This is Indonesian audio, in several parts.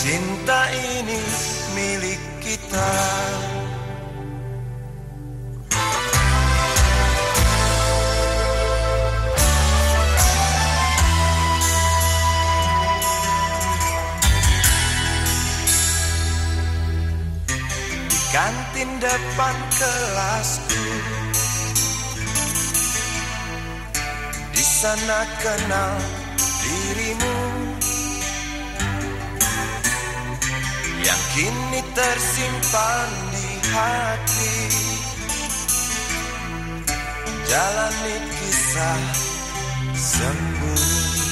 cinta ini milik kita. Di kantin depan kelasku Di sana kenal dirimu kini tersimpan di hati. Jalani kisah sembunyi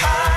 high.